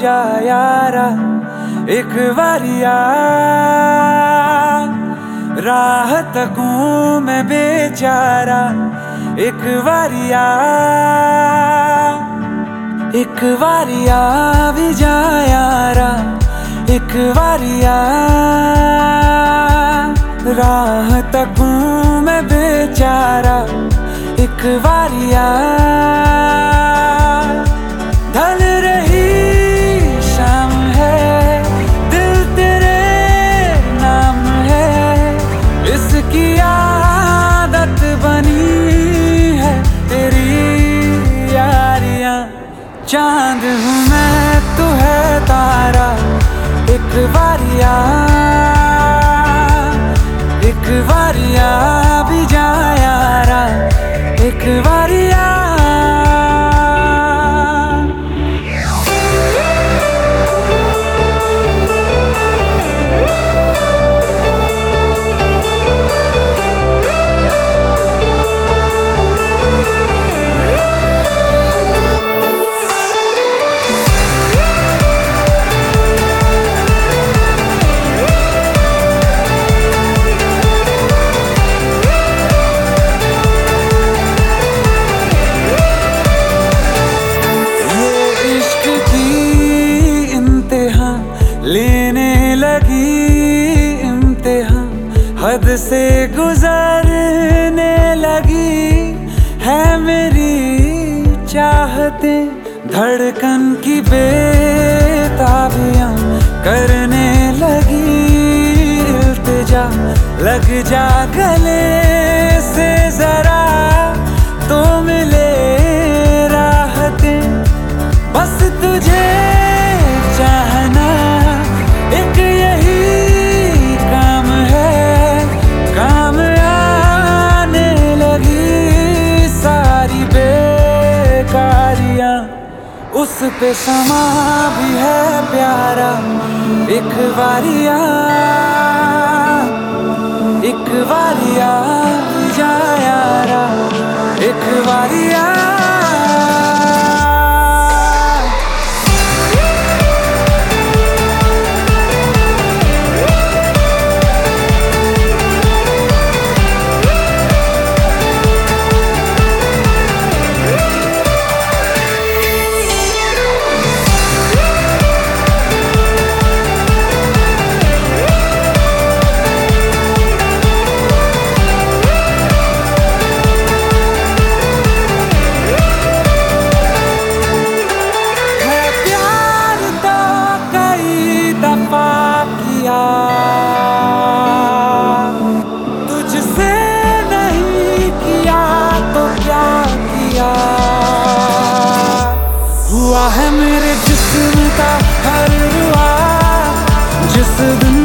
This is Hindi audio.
जा यारा एक बारिया राह तकूं मैं बेचारा, एक बारिया एक बारिया भी जा यारा एक बारिया राह तकूं मैं बेचारा, एक ढल रही इसकी आदत बनी है तेरी यारियाँ चाँद हूँ से गुजरने लगी है मेरी चाहते। धड़कन की बेताबियाँ करने लगी। इल्तिजा लग जा गले उस पे समा भी है प्यारा। एक बारिया एक बारिया हुआ है मेरे जिस्म का हर हुआ जिस दिन